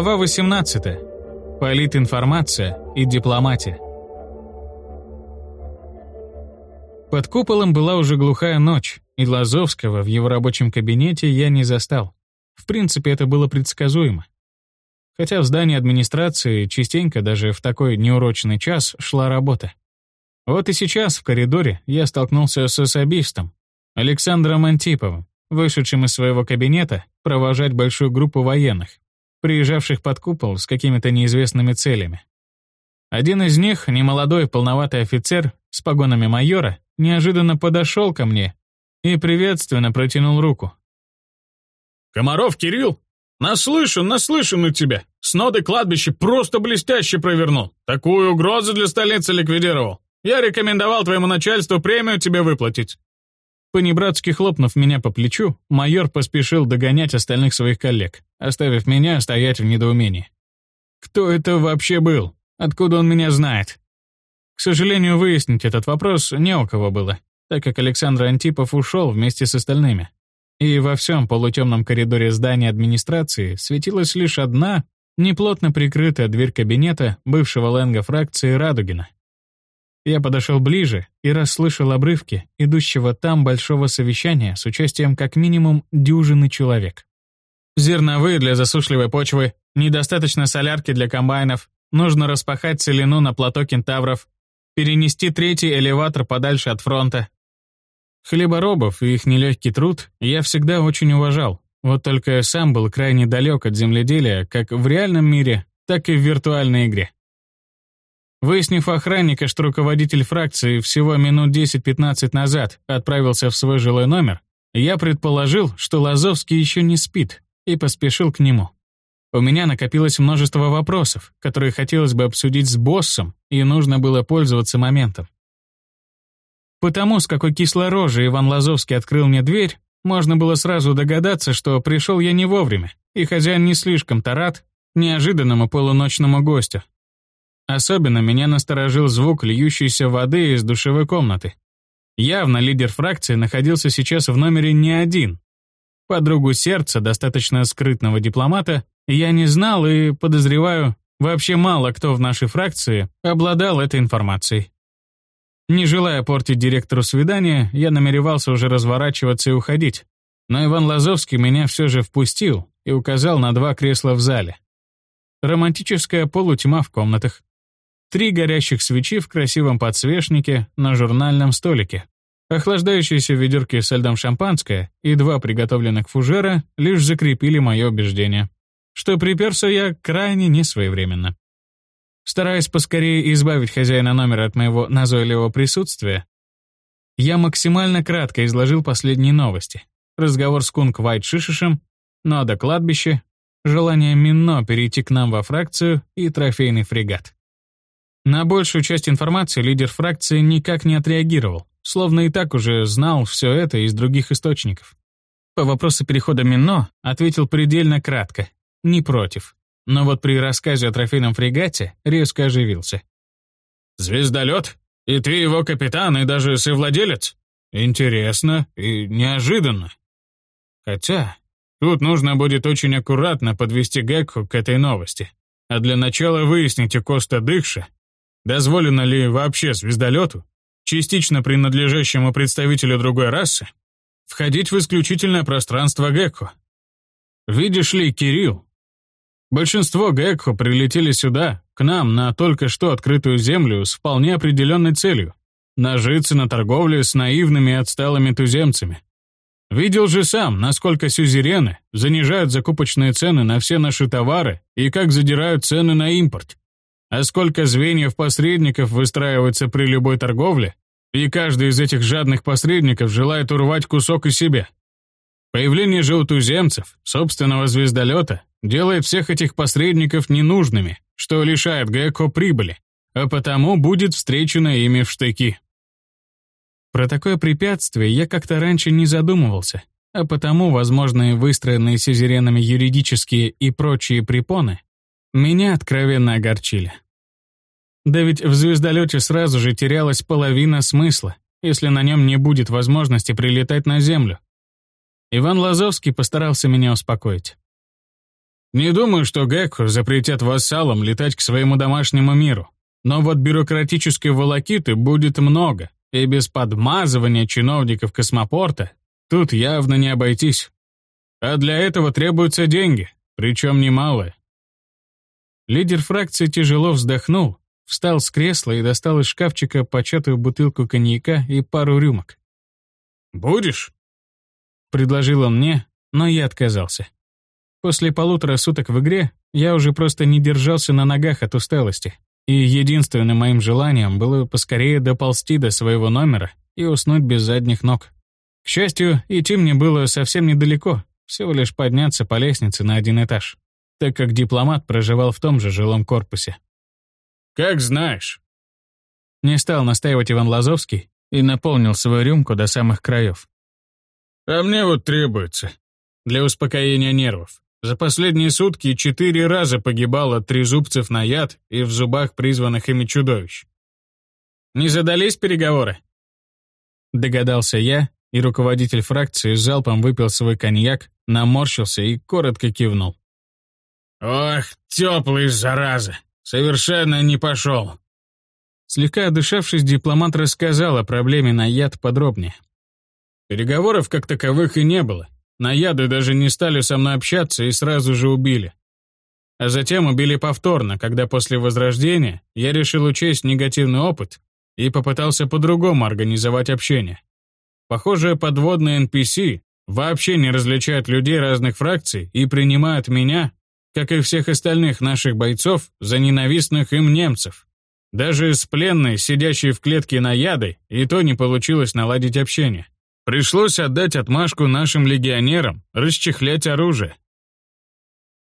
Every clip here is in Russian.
Глава 18. Политинформация и дипломатия. Под куполом была уже глухая ночь, и Лазовского в его рабочем кабинете я не застал. В принципе, это было предсказуемо. Хотя в здании администрации частенько даже в такой неурочный час шла работа. Вот и сейчас в коридоре я столкнулся с особистом, Александром Антиповым, вышедшим из своего кабинета провожать большую группу военных, приезжавших под купол с какими-то неизвестными целями. Один из них, немолодой полноватый офицер с погонами майора, неожиданно подошел ко мне и приветственно протянул руку. «Комаров Кирилл? Наслышан, наслышан у тебя. Сноды кладбище просто блестяще провернул. Такую угрозу для столицы ликвидировал. Я рекомендовал твоему начальству премию тебе выплатить». Понебратски хлопнув меня по плечу, майор поспешил догонять остальных своих коллег, оставив меня стоять в недоумении. Кто это вообще был? Откуда он меня знает? К сожалению, выяснить этот вопрос не у кого было, так как Александр Антипов ушел вместе с остальными. И во всем полутемном коридоре здания администрации светилась лишь одна, неплотно прикрытая дверь кабинета бывшего ленга фракции Радугина. Я подошел ближе и расслышал обрывки идущего там большого совещания с участием как минимум дюжины человек. Зерновые для засушливой почвы, недостаточно солярки для комбайнов, нужно распахать целину на плато кентавров, перенести третий элеватор подальше от фронта. Хлеборобов и их нелегкий труд я всегда очень уважал, вот только сам был крайне далек от земледелия как в реальном мире, так и в виртуальной игре. Выяснив охранника, что руководитель фракции всего минут 10-15 назад отправился в свой жилой номер, я предположил, что Лазовский еще не спит, и поспешил к нему. У меня накопилось множество вопросов, которые хотелось бы обсудить с боссом, и нужно было пользоваться моментом. Потому, с какой кислорожей Иван Лазовский открыл мне дверь, можно было сразу догадаться, что пришел я не вовремя, и хозяин не слишком-то рад неожиданному полуночному гостю, Особенно меня насторожил звук льющейся воды из душевой комнаты. Явно лидер фракции находился сейчас в номере не один. Подругу сердца, достаточно скрытного дипломата, я не знал и, подозреваю, вообще мало кто в нашей фракции обладал этой информацией. Не желая портить директору свидания, я намеревался уже разворачиваться и уходить. Но Иван Лазовский меня все же впустил и указал на два кресла в зале. Романтическая полутьма в комнатах. Три горящих свечи в красивом подсвечнике на журнальном столике. Охлаждающиеся ведерки со льдом шампанское и два приготовленных фужера лишь закрепили мое убеждение, что приперся я крайне несвоевременно. Стараясь поскорее избавить хозяина номера от моего назойливого присутствия, я максимально кратко изложил последние новости. Разговор с Кунг Вайт Шишишем, но до кладбища, желание Минно перейти к нам во фракцию и трофейный фрегат. На большую часть информации лидер фракции никак не отреагировал, словно и так уже знал все это из других источников. По вопросу перехода Мино ответил предельно кратко, не против. Но вот при рассказе о трофейном фрегате резко оживился. «Звездолет? И ты его капитан и даже совладелец? Интересно и неожиданно. Хотя, тут нужно будет очень аккуратно подвести Гекху к этой новости. А для начала выяснить у Коста Дыхша, Дозволено ли вообще звездолету, частично принадлежащему представителю другой расы, входить в исключительное пространство Гекко? Видишь ли, Кирилл, большинство Гекко прилетели сюда, к нам, на только что открытую землю с вполне определенной целью — нажиться на торговле с наивными и отсталыми туземцами. Видел же сам, насколько сюзерены занижают закупочные цены на все наши товары и как задирают цены на импорт. А сколько звеньев посредников выстраивается при любой торговле, и каждый из этих жадных посредников желает урвать кусок из себя. Появление же у туземцев, собственного звездолета, делает всех этих посредников ненужными, что лишает Гекко прибыли, а потому будет встречено ими в штыки. Про такое препятствие я как-то раньше не задумывался, а потому возможные выстроенные сюзеренами юридические и прочие препоны меня откровенно огорчили. Да ведь в звездолете сразу же терялась половина смысла, если на нем не будет возможности прилетать на Землю. Иван Лазовский постарался меня успокоить. Не думаю, что Гекку запретят вассалам летать к своему домашнему миру. Но вот бюрократической волокиты будет много, и без подмазывания чиновников космопорта тут явно не обойтись. А для этого требуются деньги, причем немалые. Лидер фракции тяжело вздохнул, встал с кресла и достал из шкафчика початую бутылку коньяка и пару рюмок. «Будешь?» — предложил он мне, но я отказался. После полутора суток в игре я уже просто не держался на ногах от усталости, и единственным моим желанием было поскорее доползти до своего номера и уснуть без задних ног. К счастью, идти мне было совсем недалеко, всего лишь подняться по лестнице на один этаж, так как дипломат проживал в том же жилом корпусе. «Как знаешь». Не стал настаивать Иван Лазовский и наполнил свою рюмку до самых краев. «А мне вот требуется. Для успокоения нервов. За последние сутки четыре раза погибало от трезубцев на яд и в зубах призванных ими чудовищ. «Не задались переговоры?» Догадался я, и руководитель фракции залпом выпил свой коньяк, наморщился и коротко кивнул. «Ох, теплый, зараза! Совершенно не пошел!» Слегка одышавшись, дипломат рассказал о проблеме на яд подробнее. Переговоров как таковых и не было. Наяды даже не стали со мной общаться и сразу же убили. А затем убили повторно, когда после возрождения я решил учесть негативный опыт и попытался по-другому организовать общение. Похоже, подводные NPC вообще не различают людей разных фракций и принимают меня, как и всех остальных наших бойцов, за ненавистных им немцев. Даже с пленной, сидящей в клетке на яды, и то не получилось наладить общение. Пришлось отдать отмашку нашим легионерам, расчехлять оружие.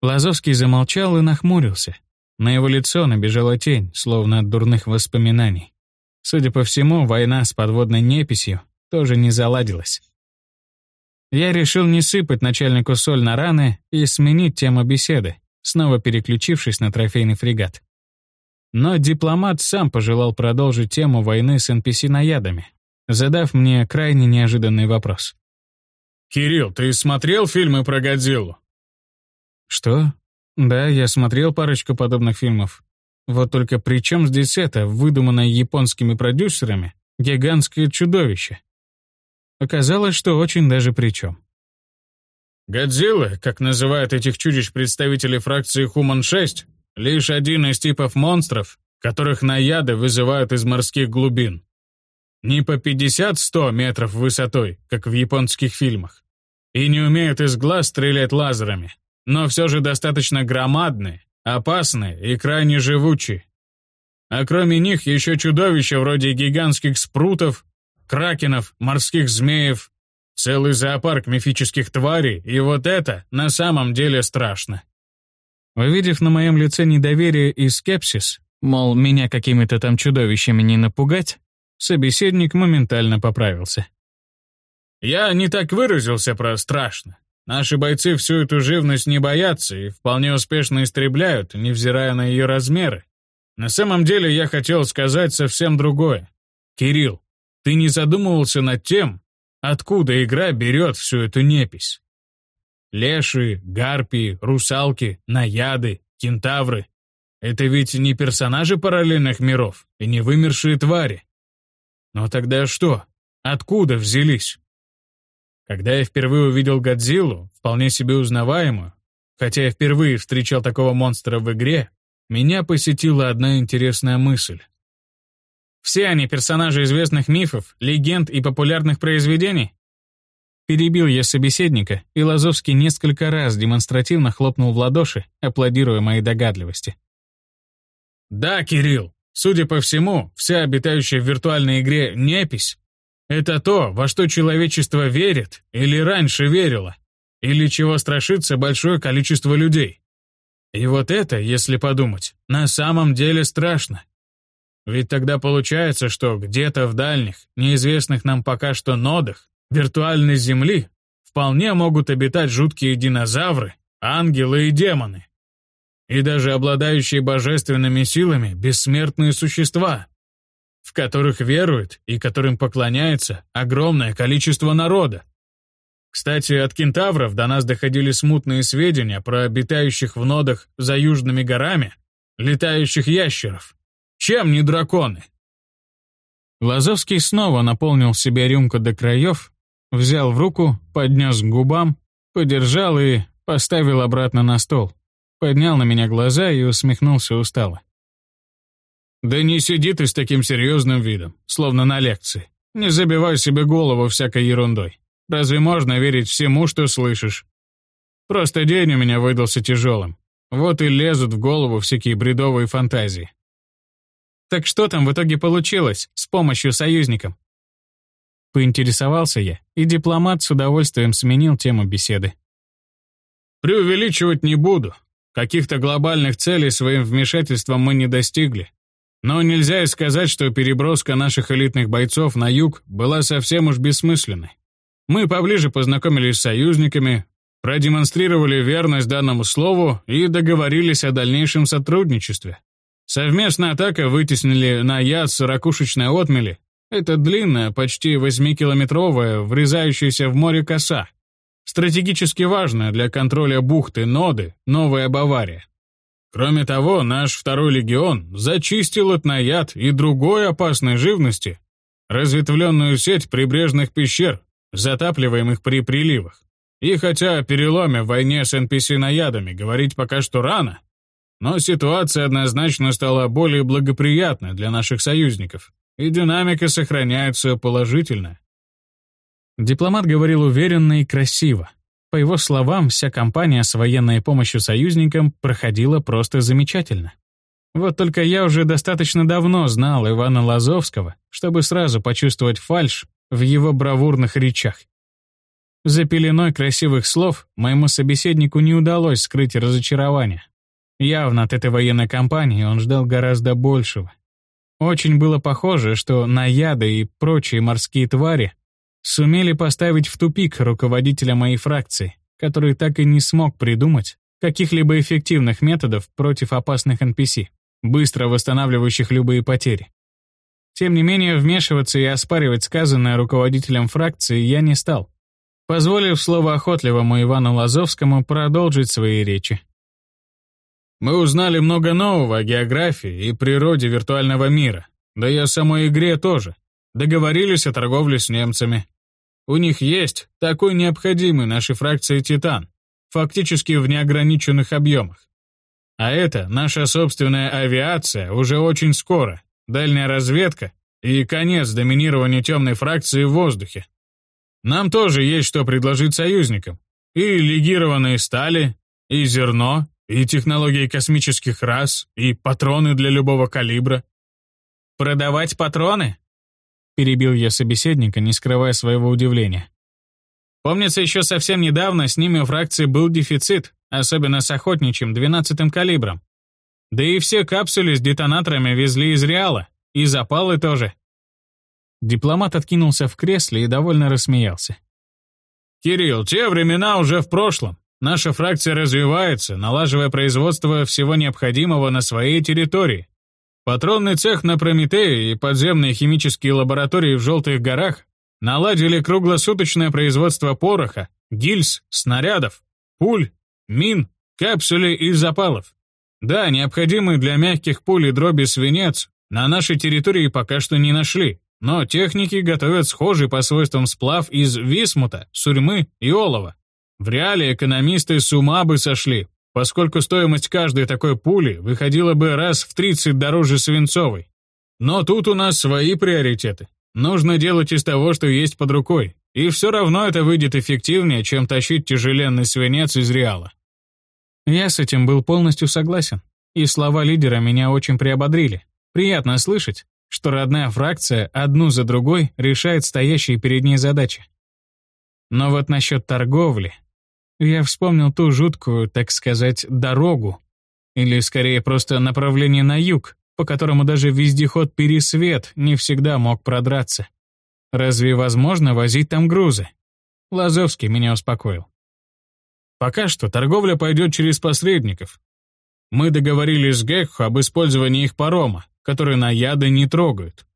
Лазовский замолчал и нахмурился. На его лицо набежала тень, словно от дурных воспоминаний. Судя по всему, война с подводной неписью тоже не заладилась. Я решил не сыпать начальнику соль на раны и сменить тему беседы, снова переключившись на трофейный фрегат. Но дипломат сам пожелал продолжить тему войны с NPC-наядами, задав мне крайне неожиданный вопрос. «Кирилл, ты смотрел фильмы про Годзиллу?» «Что? Да, я смотрел парочку подобных фильмов. Вот только при чем здесь это, выдуманное японскими продюсерами, гигантское чудовище?» Оказалось, что очень даже при чем. Годзилла, как называют этих чудищ представители фракции Хуман-6, лишь один из типов монстров, которых наяды вызывают из морских глубин. Не по 50-100 метров высотой, как в японских фильмах. И не умеют из глаз стрелять лазерами, но все же достаточно громадные, опасные и крайне живучие. А кроме них еще чудовища вроде гигантских спрутов, кракенов, морских змеев, целый зоопарк мифических тварей, и вот это на самом деле страшно. Увидев на моем лице недоверие и скепсис, мол, меня какими-то там чудовищами не напугать, Собеседник моментально поправился. «Я не так выразился про страшно. Наши бойцы всю эту живность не боятся и вполне успешно истребляют, невзирая на ее размеры. На самом деле я хотел сказать совсем другое. Кирилл, ты не задумывался над тем, откуда игра берет всю эту непись? Леши, гарпии, русалки, наяды, кентавры — это ведь не персонажи параллельных миров и не вымершие твари. Но тогда что? Откуда взялись? Когда я впервые увидел Годзиллу, вполне себе узнаваемую, хотя я впервые встречал такого монстра в игре, меня посетила одна интересная мысль. Все они персонажи известных мифов, легенд и популярных произведений? Перебил я собеседника, и Лазовский несколько раз демонстративно хлопнул в ладоши, аплодируя моей догадливости. «Да, Кирилл, Судя по всему, вся обитающая в виртуальной игре непись — это то, во что человечество верит или раньше верило, или чего страшится большое количество людей. И вот это, если подумать, на самом деле страшно. Ведь тогда получается, что где-то в дальних, неизвестных нам пока что нодах виртуальной Земли вполне могут обитать жуткие динозавры, ангелы и демоны и даже обладающие божественными силами бессмертные существа, в которых верует и которым поклоняется огромное количество народа. Кстати, от кентавров до нас доходили смутные сведения про обитающих в нодах за южными горами летающих ящеров. Чем не драконы? Лазовский снова наполнил себе рюмку до краев, взял в руку, поднес к губам, подержал и поставил обратно на стол. Поднял на меня глаза и усмехнулся устало. «Да не сиди ты с таким серьезным видом, словно на лекции. Не забивай себе голову всякой ерундой. Разве можно верить всему, что слышишь? Просто день у меня выдался тяжелым. Вот и лезут в голову всякие бредовые фантазии. Так что там в итоге получилось с помощью союзникам? Поинтересовался я, и дипломат с удовольствием сменил тему беседы. Преувеличивать не буду. Каких-то глобальных целей своим вмешательством мы не достигли. Но нельзя и сказать, что переброска наших элитных бойцов на юг была совсем уж бессмысленной. Мы поближе познакомились с союзниками, продемонстрировали верность данному слову и договорились о дальнейшем сотрудничестве. Совместная атака вытеснили на яд ракушечной отмели. Это длинная, почти 8-километровая, врезающаяся в море коса. Стратегически важная для контроля бухты Ноды, Новая Бавария. Кроме того, наш второй легион зачистил от наяд и другой опасной живности разветвленную сеть прибрежных пещер, затапливаемых при приливах. И хотя о переломе в войне с NPC-наядами говорить пока что рано, но ситуация однозначно стала более благоприятной для наших союзников, и динамика сохраняется положительно. Дипломат говорил уверенно и красиво. По его словам, вся кампания с военной помощью союзникам проходила просто замечательно. Вот только я уже достаточно давно знал Ивана Лазовского, чтобы сразу почувствовать фальшь в его бравурных речах. За пеленой красивых слов моему собеседнику не удалось скрыть разочарование. Явно от этой военной кампании он ждал гораздо большего. Очень было похоже, что наяды и прочие морские твари сумели поставить в тупик руководителя моей фракции, который так и не смог придумать каких-либо эффективных методов против опасных NPC, быстро восстанавливающих любые потери. Тем не менее, вмешиваться и оспаривать сказанное руководителем фракции я не стал, позволив словоохотливому Ивану Лазовскому продолжить свои речи. Мы узнали много нового о географии и природе виртуального мира, да и о самой игре тоже. Договорились о торговле с немцами. У них есть такой необходимый нашей фракции «Титан», фактически в неограниченных объемах. А это наша собственная авиация уже очень скоро, дальняя разведка и конец доминирования темной фракции в воздухе. Нам тоже есть что предложить союзникам. И легированные стали, и зерно, и технологии космических рас, и патроны для любого калибра. «Продавать патроны?» Перебил я собеседника, не скрывая своего удивления. Помнится, еще совсем недавно с ними у фракции был дефицит, особенно с охотничьим 12-м калибром. Да и все капсули с детонаторами везли из Реала, и запалы тоже. Дипломат откинулся в кресле и довольно рассмеялся. «Кирилл, те времена уже в прошлом. Наша фракция развивается, налаживая производство всего необходимого на своей территории. Патронный цех на Прометее и подземные химические лаборатории в Желтых горах наладили круглосуточное производство пороха, гильз, снарядов, пуль, мин, капсулей и запалов. Да, необходимый для мягких пуль и дроби свинец на нашей территории пока что не нашли, но техники готовят схожий по свойствам сплав из висмута, сурьмы и олова. В реале экономисты с ума бы сошли, поскольку стоимость каждой такой пули выходила бы раз в 30 дороже свинцовой. Но тут у нас свои приоритеты. Нужно делать из того, что есть под рукой, и все равно это выйдет эффективнее, чем тащить тяжеленный свинец из Реала. Я с этим был полностью согласен, и слова лидера меня очень приободрили. Приятно слышать, что родная фракция одну за другой решает стоящие перед ней задачи. Но вот насчет торговли... Я вспомнил ту жуткую, так сказать, дорогу, или скорее просто направление на юг, по которому даже вездеход «Пересвет» не всегда мог продраться. Разве возможно возить там грузы? Лазовский меня успокоил. Пока что торговля пойдет через посредников. Мы договорились с Гекхо об использовании их парома, которые на яды не трогают.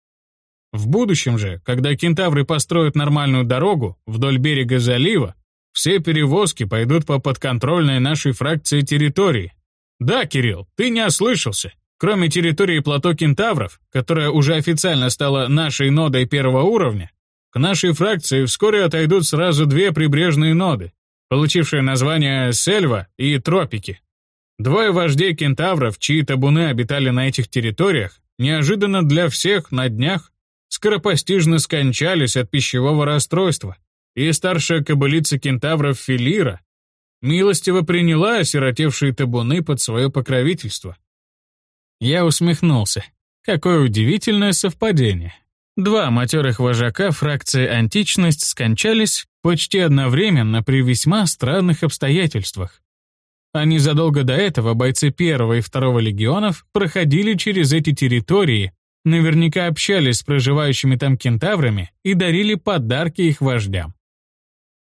В будущем же, когда кентавры построят нормальную дорогу вдоль берега залива, Все перевозки пойдут по подконтрольной нашей фракции территории. Да, Кирилл, ты не ослышался. Кроме территории плато Кентавров, которая уже официально стала нашей нодой первого уровня, к нашей фракции вскоре отойдут сразу две прибрежные ноды, получившие название Сельва и Тропики. Двое вождей кентавров, чьи табуны обитали на этих территориях, неожиданно для всех на днях скоропостижно скончались от пищевого расстройства, и старшая кобылица кентавров Филира милостиво приняла осиротевшие табуны под свое покровительство. Я усмехнулся. Какое удивительное совпадение. Два матерых вожака фракции «Античность» скончались почти одновременно при весьма странных обстоятельствах. А незадолго до этого бойцы первого и второго легионов проходили через эти территории, наверняка общались с проживающими там кентаврами и дарили подарки их вождям.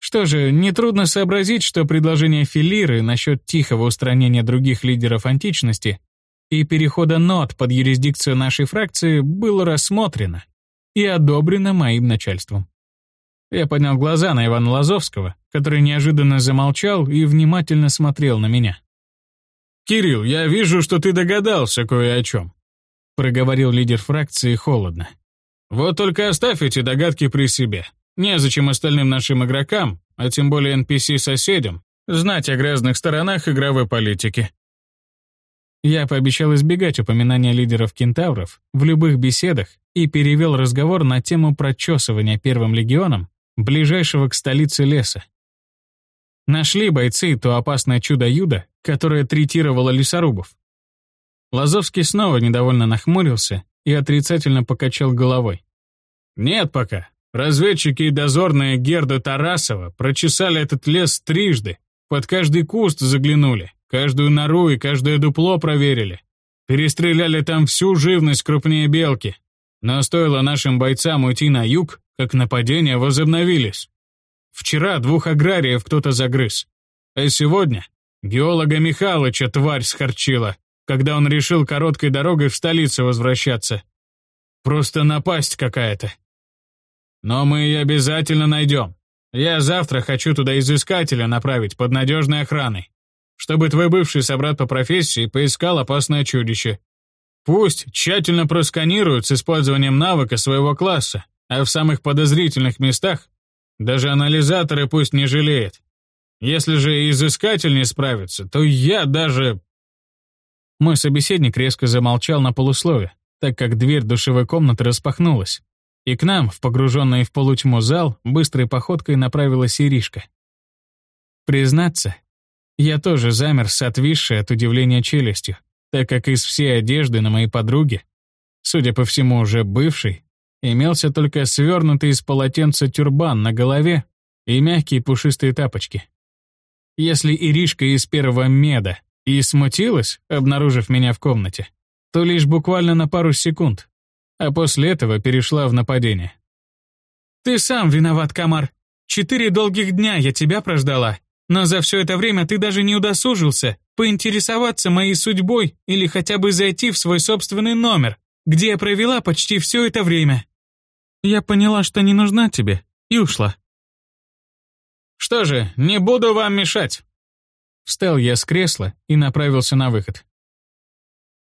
Что же, нетрудно сообразить, что предложение Филиры насчет тихого устранения других лидеров античности и перехода нот под юрисдикцию нашей фракции было рассмотрено и одобрено моим начальством. Я поднял глаза на Ивана Лазовского, который неожиданно замолчал и внимательно смотрел на меня. «Кирилл, я вижу, что ты догадался кое о чем», проговорил лидер фракции холодно. «Вот только оставь эти догадки при себе. Незачем остальным нашим игрокам, а тем более NPC-соседям, знать о грязных сторонах игровой политики. Я пообещал избегать упоминания лидеров кентавров в любых беседах и перевел разговор на тему прочесывания Первым легионом ближайшего к столице леса. Нашли бойцы то опасное чудо-юдо, которое третировало лесорубов. Лазовский снова недовольно нахмурился и отрицательно покачал головой. «Нет пока. Разведчики и дозорные Герда Тарасова прочесали этот лес трижды, под каждый куст заглянули, каждую нору и каждое дупло проверили. Перестреляли там всю живность крупнее белки. Но стоило нашим бойцам уйти на юг, как нападения возобновились. Вчера двух аграриев кто-то загрыз. А сегодня геолога Михалыча тварь схорчила, когда он решил короткой дорогой в столицу возвращаться. Просто напасть какая-то. Но мы ее обязательно найдем. Я завтра хочу туда изыскателя направить под надежной охраной, чтобы твой бывший собрат по профессии поискал опасное чудище. Пусть тщательно просканируют с использованием навыка своего класса, а в самых подозрительных местах даже анализаторы пусть не жалеет. Если же изыскатель не справится, то я даже... Мой собеседник резко замолчал на полуслове, так как дверь душевой комнаты распахнулась, и к нам, в погруженный в полутьму зал, быстрой походкой направилась Иришка. Признаться, я тоже замер с отвисшей от удивления челюстью, так как из всей одежды на моей подруге, судя по всему уже бывшей, Имелся только свернутый из полотенца тюрбан на голове и мягкие пушистые тапочки. Если Иришка из первого меда и смутилась, обнаружив меня в комнате, то лишь буквально на пару секунд, а после этого перешла в нападение. «Ты сам виноват, Камар. Четыре долгих дня я тебя прождала, но за все это время ты даже не удосужился поинтересоваться моей судьбой или хотя бы зайти в свой собственный номер, где я провела почти все это время. Я поняла, что не нужна тебе, и ушла. Что же, не буду вам мешать. Встал я с кресла и направился на выход.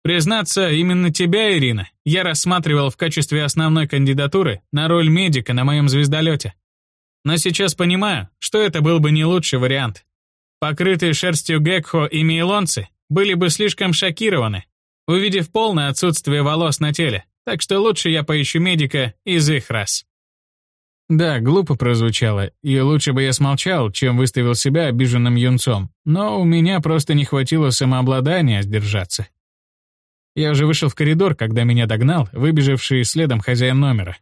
Признаться, именно тебя, Ирина, я рассматривал в качестве основной кандидатуры на роль медика на моем звездолете. Но сейчас понимаю, что это был бы не лучший вариант. Покрытые шерстью гекхо и мейлонцы были бы слишком шокированы, увидев полное отсутствие волос на теле, так что лучше я поищу медика из их рас. Да, глупо прозвучало, и лучше бы я смолчал, чем выставил себя обиженным юнцом, но у меня просто не хватило самообладания сдержаться. Я уже вышел в коридор, когда меня догнал выбежавший следом хозяин номера.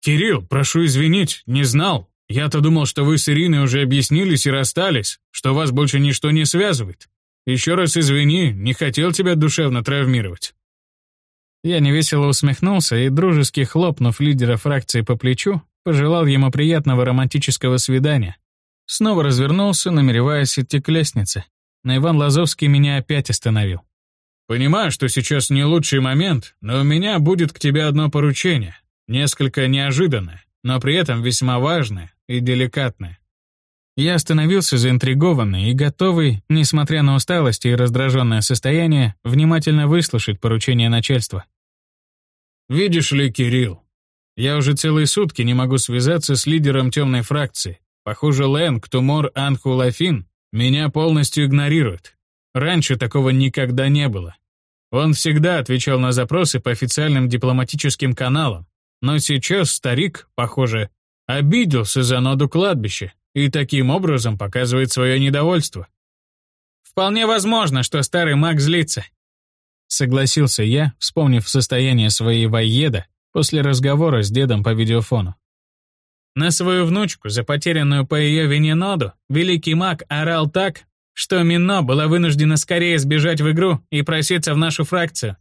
«Кирилл, прошу извинить, не знал. Я-то думал, что вы с Ириной уже объяснились и расстались, что вас больше ничто не связывает. Еще раз извини, не хотел тебя душевно травмировать». Я невесело усмехнулся и, дружески хлопнув лидера фракции по плечу, пожелал ему приятного романтического свидания. Снова развернулся, намереваясь идти к лестнице. Но Иван Лазовский меня опять остановил. «Понимаю, что сейчас не лучший момент, но у меня будет к тебе одно поручение. Несколько неожиданное, но при этом весьма важное и деликатное. Я остановился заинтригованный и готовый, несмотря на усталость и раздраженное состояние, внимательно выслушать поручение начальства. «Видишь ли, Кирилл, я уже целые сутки не могу связаться с лидером темной фракции. Похоже, Лэнг, Тумор, Анху, Лафин меня полностью игнорирует. Раньше такого никогда не было. Он всегда отвечал на запросы по официальным дипломатическим каналам, но сейчас старик, похоже, обиделся за ноду кладбища и таким образом показывает свое недовольство. «Вполне возможно, что старый маг злится», — согласился я, вспомнив состояние своей воеда после разговора с дедом по видеофону. На свою внучку, за потерянную по ее вине ноду, великий маг орал так, что Мино была вынуждена скорее сбежать в игру и проситься в нашу фракцию.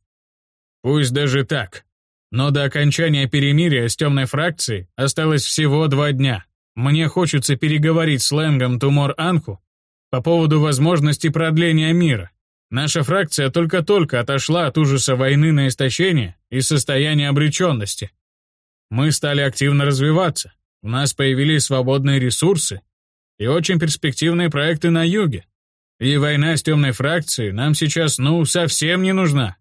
Пусть даже так. Но до окончания перемирия с темной фракцией осталось всего два дня. Мне хочется переговорить с Лэнгом Тумор Анху по поводу возможности продления мира. Наша фракция только-только отошла от ужаса войны на истощение и состояния обреченности. Мы стали активно развиваться, у нас появились свободные ресурсы и очень перспективные проекты на юге. И война с темной фракцией нам сейчас, ну, совсем не нужна.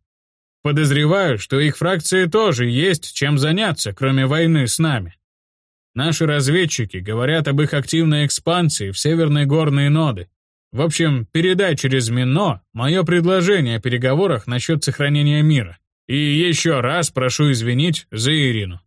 Подозреваю, что их фракции тоже есть чем заняться, кроме войны с нами. Наши разведчики говорят об их активной экспансии в северные горные ноды. В общем, передай через Мино мое предложение о переговорах насчет сохранения мира. И еще раз прошу извинить за Ирину.